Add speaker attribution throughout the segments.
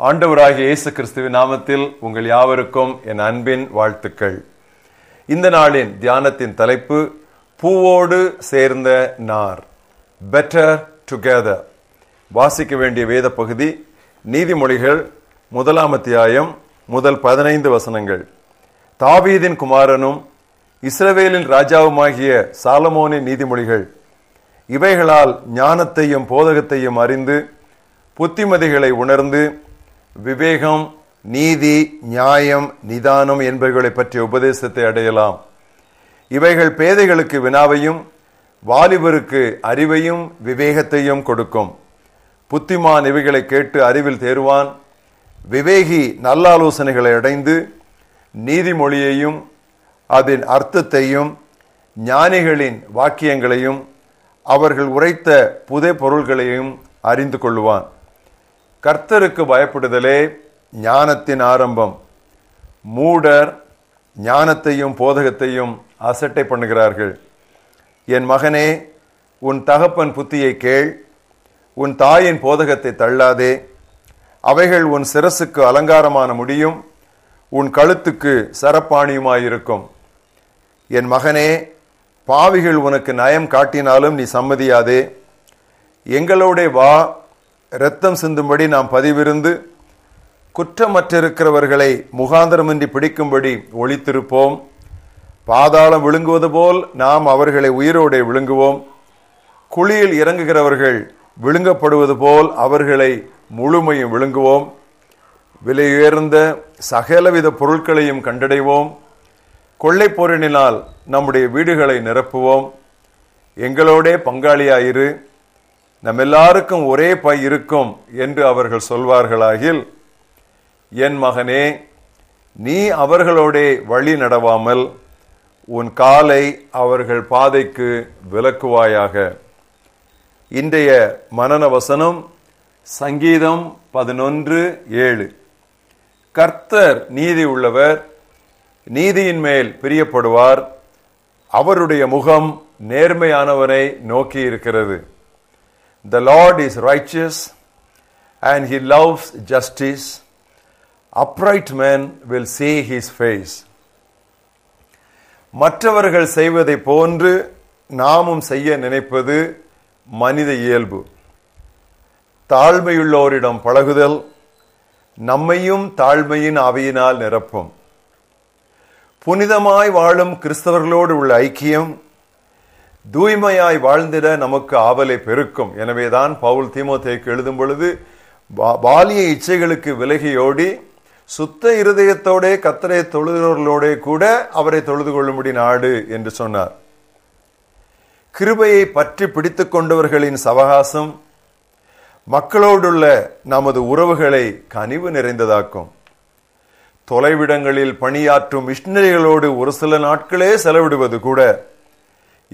Speaker 1: ஆண்டவராகிய இயேசு கிறிஸ்துவின் நாமத்தில் உங்கள் யாவருக்கும் என் அன்பின் வாழ்த்துக்கள். இந்த நாளின் தியானத்தின் தலைப்பு பூவோடு சேர்ந்த நார் பெட்டர் டுகெதர் வாசிக்க வேண்டிய வேத பகுதி நீதிமொழிகள் முதலாம் அத்தியாயம் முதல் பதினைந்து வசனங்கள். தாவீதின் குமாரனும் இஸ்ரவேலின் ராஜாவுமாகிய சாலமோனின் நீதிமொழிகள். இவைகளால் ஞானத்தையும் போதகத்தையும் அறிந்து புத்திமதிகளை உணர்ந்து விவேகம் நீதி நியாயம் நிதானம் என்பவைகளை பற்றிய உபதேசத்தை அடையலாம். இவைகள் பேதைகளுக்கு வினாவையும் வாலிபருக்கு அறிவையும் விவேகத்தையும் கொடுக்கும். புத்திமான் இவைகளை கேட்டு அறிவில் தேர்வான் விவேகி நல்ல ஆலோசனைகளை அடைந்து நீதிமொழியையும் அதன் அர்த்தத்தையும் ஞானிகளின் வாக்கியங்களையும் அவர்கள் உரைத்த புதை பொருள்களையும் அறிந்து கொள்ளுவான். கர்த்தருக்கு பயப்படுதலே ஞானத்தின் ஆரம்பம். மூடர் ஞானத்தையும் போதகத்தையும் அசட்டை பண்ணுகிறார்கள். என் மகனே உன் தகப்பன் புத்தியை கேள். உன் தாயின் போதகத்தை தள்ளாதே. அவைகள் உன் சிரசுக்கு அலங்காரமான முடியும். உன் கழுத்துக்கு சரப்பாணியுமாயிருக்கும். என் மகனே பாவிகள் உனக்கு நயம் காட்டினாலும் நீ சம்மதியாதே. எங்களோட வா இரத்தம் சிந்தும்படி நாம் பதிவிருந்து குற்றமற்றிருக்கிறவர்களை முகாந்திரமின்றி பிடிக்கும்படி ஒளித்திருப்போம். பாதாளம் விழுங்குவது போல் நாம் அவர்களை உயிரோடு விழுங்குவோம். குழியில் இறங்குகிறவர்கள் விழுங்கப்படுவது போல் அவர்களை முழுமையும் விழுங்குவோம். விலையுயர்ந்த சகலவித பொருட்களையும் கண்டடைவோம். கொள்ளை பொருளினால் நம்முடைய வீடுகளை நிரப்புவோம். எங்களோடே பங்காளியாயிரு. நம்ம எல்லாருக்கும் ஒரே பை இருக்கும் என்று அவர்கள் சொல்வார்களாகில் என் மகனே நீ அவர்களோடே வழி நடவாமல் உன் காலை அவர்கள் பாதைக்கு விலக்குவாயாக. இன்றைய மனன வசனம் சங்கீதம் பதினொன்று ஏழு. கர்த்தர் நீதி உள்ளவர் நீதியின் மேல் பிரியப்படுவார். அவருடைய முகம் நேர்மையானவரை நோக்கி இருக்கிறது The lord is righteous and he loves justice upright man will see his face மற்றவர்கள் செய்வதை போன்று நாமும் செய்ய நினைப்பது மனித இயல்பு. தாழ்மையுள்ளோரிடம் பழகுதல் நம்மையும் தாழ்மையின் அவையினால் நிரப்பும். புனிதமாய் வாழும் கிறிஸ்தவர்களோடு உள்ள ஐக்கியம் தூய்மையாய் வாழ்ந்திட நமக்கு ஆவலை பெருக்கும். எனவேதான் பவுல் தீமோத்தேக்கு எழுதும் பொழுது பாலிய இச்சைகளுக்கு விலகியோடி சுத்த இருதயத்தோட கத்தரை தொழுகிறவர்களோட கூட அவரை தொழுது கொள்ளும்படி நாடு என்று சொன்னார். கிருபையை பற்றி பிடித்து கொண்டவர்களின் சவகாசம் மக்களோடுள்ள நமது உறவுகளை கனிவு நிறைந்ததாக்கும். தொலைவிடங்களில் பணியாற்றும் மிஷினரிகளோடு ஒரு சில நாட்களே செலவிடுவது கூட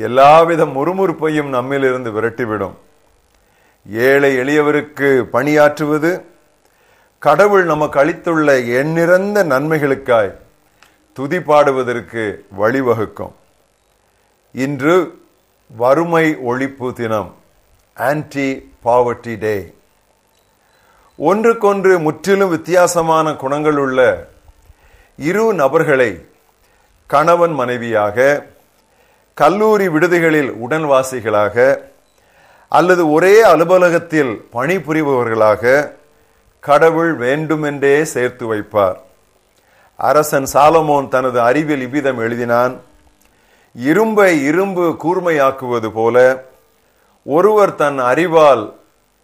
Speaker 1: எல்லாவித முறுமுறுப்பையும் நம்மிலிருந்து விரட்டிவிடும். ஏழை எளியவருக்கு பணியாற்றுவது கடவுள் நமக்கு அளித்துள்ள எண்ணிறந்த நன்மைகளுக்காய் துதி பாடுவதற்கு வழிவகுக்கும். இன்று வறுமை ஒழிப்பு தினம் ஆன்டி பாவர்டி டே ஒன்றுக்கொன்று முற்றிலும் வித்தியாசமான குணங்கள் உள்ள இரு நபர்களை கணவன் மனைவியாக கல்லூரி விடுதிகளில் உடன்வாசிகளாக அல்லது ஒரே அலுவலகத்தில் பணிபுரிபவர்களாக கடவுள் வேண்டுமென்றே சேர்த்து வைப்பார். அரசன் சாலமோன் தனது அறிவில் இவ்விதம் எழுதினான் இரும்பை இரும்பு கூர்மையாக்குவது போல ஒருவர் தன் அறிவால்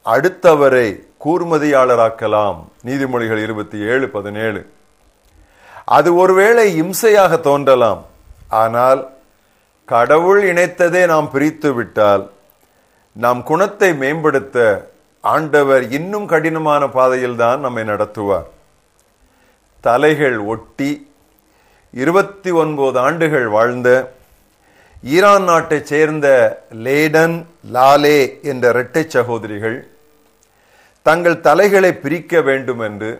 Speaker 1: அடுத்தவரை கூர்மதியாளராக்கலாம். நீதிமொழிகள் இருபத்தி ஏழு பதினேழு. அது ஒருவேளை இம்சையாக தோன்றலாம் ஆனால் கடவுள் இணைத்ததே நாம் பிரித்து விட்டால் நம் குணத்தை மேம்படுத்த ஆண்டவர் இன்னும் கடினமான பாதையில் தான் நம்மை நடத்துவார். தலைகள் ஒட்டி இருபத்தி ஒன்பது ஆண்டுகள் வாழ்ந்த ஈரான் நாட்டைச் சேர்ந்த லேடன் லாலே என்ற இரட்டை சகோதரிகள் தங்கள் தலைகளை பிரிக்க வேண்டும் என்று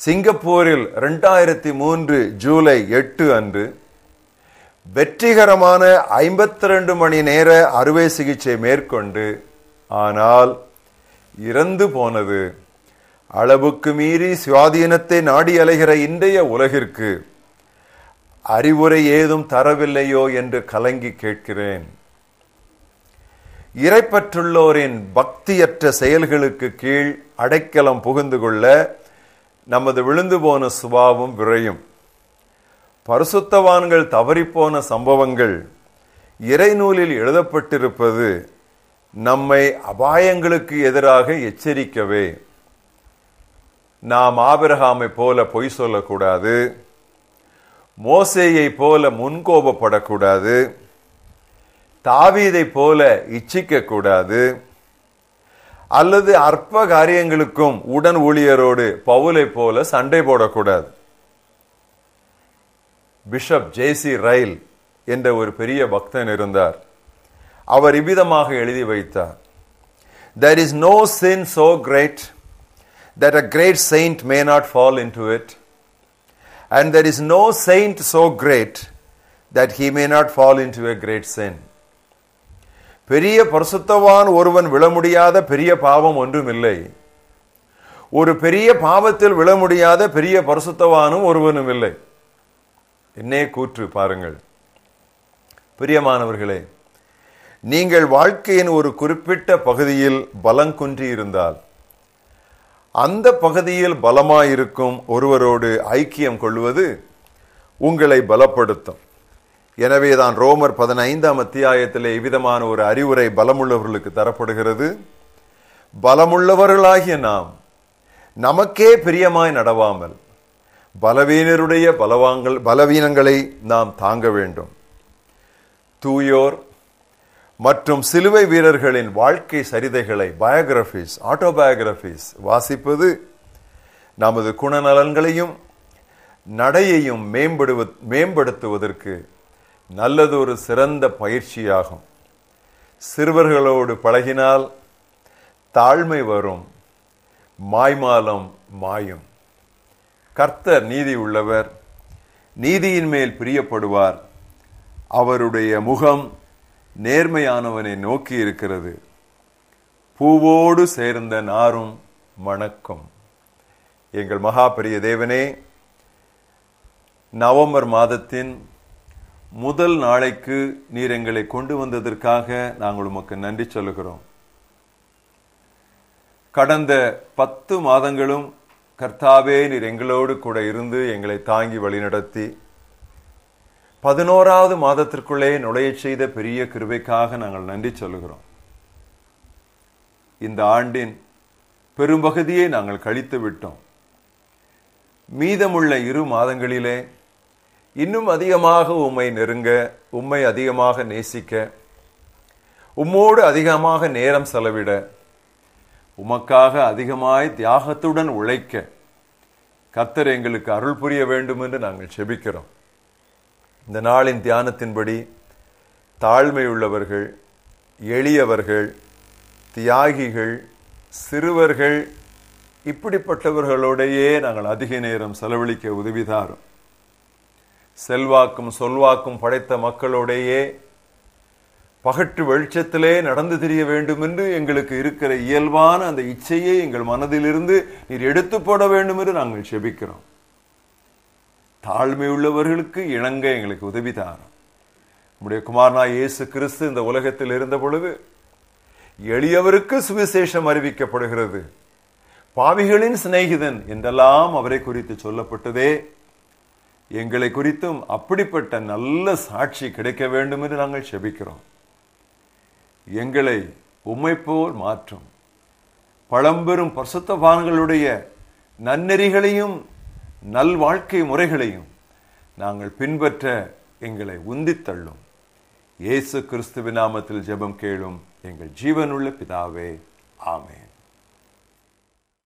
Speaker 1: சிங்கப்பூரில் ரெண்டாயிரத்தி மூன்று ஜூலை எட்டு அன்று வெற்றிகரமான ஐம்பத்தி ரெண்டு மணி நேர அறுவை சிகிச்சை மேற்கொண்டு ஆனால் இறந்து போனது. அளவுக்கு மீறி சுவாதீனத்தை நாடி அலைகிற இன்றைய உலகிற்கு அறிவுரை ஏதும் தரவில்லையோ என்று கலங்கி கேட்கிறேன். இறைப்பற்றுள்ளோரின் பக்தியற்ற செயல்களுக்கு கீழ் அடைக்கலம் புகுந்து கொள்ள நமது விழுந்து போன சுபாவம் விரையும். பரிசுத்தவான்கள் தவறிப்போன சம்பவங்கள் இறைநூலில் எழுதப்பட்டிருப்பது நம்மை அபாயங்களுக்கு எதிராக எச்சரிக்கவே. நாம் ஆபிரகாமை போல பொய் சொல்லக்கூடாது. மோசையை போல முன்கோபப்படக்கூடாது. தாவீதை போல இச்சிக்க கூடாது அல்லது அற்ப காரியங்களுக்கும் உடன் ஊழியரோடு பவுலை போல சண்டை போடக்கூடாது. பிஷப் ஜேசி ரயில் என்ற ஒரு பெரிய பக்தன் இருந்தார். அவர் இவ்விதமாக எழுதி வைத்தார். There is no sin so great that a great saint may not fall into it. And there is no saint so great that he may not fall into a great sin பெரிய பரிசுத்தவான் ஒருவன் விழ முடியாத பெரிய பாவம் ஒன்றும் இல்லை ஒரு பெரிய பாவத்தில் விழ முடியாத பெரிய பரிசுத்தவானும் ஒருவனும் இல்லை என்னே கூற்று பாருங்கள். பிரியமானவர்களே நீங்கள் வாழ்க்கையின் ஒரு குறிப்பிட்ட பகுதியில் பலங்குன்றி இருந்தால் அந்த பகுதியில் பலமாயிருக்கும் ஒருவரோடு ஐக்கியம் கொள்வது உங்களை பலப்படுத்தும். எனவேதான் ரோமர் பதினைந்தாம் அத்தியாயத்திலே இவ்விதமான ஒரு அறிவுரை பலமுள்ளவர்களுக்கு தரப்படுகிறது. பலமுள்ளவர்களாகிய நாம் நமக்கே பிரியமாய் நடவாமல் பலவீனருடைய பலவாங்கள் பலவீனங்களை நாம் தாங்க வேண்டும். தூயோர் மற்றும் சிலுவை வீரர்களின் வாழ்க்கை சரிதைகளை பயோகிராபிஸ் ஆட்டோபயோகிராபிஸ் வாசிப்பது நமது குணநலன்களையும் நடையையும் மேம்படுவ மேம்படுத்துவதற்கு நல்லதொரு சிறந்த பயிற்சியாகும். சிறுவர்களோடு பழகினால் தாழ்மை வரும் மாய்மாலம் மாயும். கர்த்தர் நீதி உள்ளவர் நீதியின் மேல் பிரியப்படுவார். அவருடைய முகம் நேர்மையானவனை நோக்கி இருக்கிறது. பூவோடு சேர்ந்த நாரும் வணக்கம். எங்கள் மகா பெரிய தேவனே நவம்பர் மாதத்தின் முதல் நாளைக்கு நீர் எங்களை கொண்டு வந்ததற்காக நாங்கள் உமக்கு நன்றி சொல்லுகிறோம். கடந்த பத்து மாதங்களும் கர்த்தாவே நீர் எங்களோடு கூட இருந்து எங்களை தாங்கி வழிநடத்தி. பதினோராவது மாதத்திற்குள்ளே நுழைய செய்த பெரிய கிருபைக்காக நாங்கள் நன்றி சொல்லுகிறோம். இந்த ஆண்டின் பெரும்பகுதியை நாங்கள் கழித்து விட்டோம். மீதமுள்ள இரு மாதங்களிலே இன்னும் அதிகமாக உம்மை நெருங்க உம்மை அதிகமாக நேசிக்க உம்மோடு அதிகமாக நேரம் செலவிட உமக்காக அதிகமாய் தியாகத்துடன் உழைக்க கத்தர் எங்களுக்கு அருள் புரிய வேண்டும் என்று நாங்கள் செபிக்கிறோம். இந்த நாளின் தியானத்தின்படி தாழ்மை உள்ளவர்கள் எளியவர்கள் தியாகிகள் சிறுவர்கள் இப்படிப்பட்டவர்களோடையே நாங்கள் அதிக நேரம் செலவழிக்க உதவிதாரும். செல்வாக்கும் சொல்வாக்கும் படைத்த மக்களோடையே பகட்டு வெளிச்சத்திலே நடந்து தெரிய வேண்டும் என்று எங்களுக்கு இருக்கிற இயல்பான அந்த இச்சையை எங்கள் மனதிலிருந்து நீர் எடுத்து போட வேண்டும் என்று நாங்கள் செபிக்கிறோம். தாழ்மை உள்ளவர்களுக்கு இணங்க எங்களுக்கு உதவி தாரும். நம்முடைய குமாரனா இயேசு கிறிஸ்து இந்த உலகத்தில் இருந்த பொழுது எளியவருக்கு சுவிசேஷம் அறிவிக்கப்படுகிறது. பாவிகளின் சிநேகிதன் என்றெல்லாம் அவரை குறித்து சொல்லப்பட்டதே. எங்களை குறித்தும் அப்படிப்பட்ட நல்ல சாட்சி கிடைக்க வேண்டும் என்று நாங்கள் செபிக்கிறோம். எங்களை உம்மை மாற்றும். பழம்பெரும் பரிசுத்தவான்களுடைய நன்னெறிகளையும் நல் வாழ்க்கை முறைகளையும் நாங்கள் பின்பற்ற எங்களை உந்தித்தள்ளும் இயேசு கிறிஸ்துவின் நாமத்தில் ஜெபம் கேளும் எங்கள் ஜீவனுள்ள பிதாவே ஆமேன்.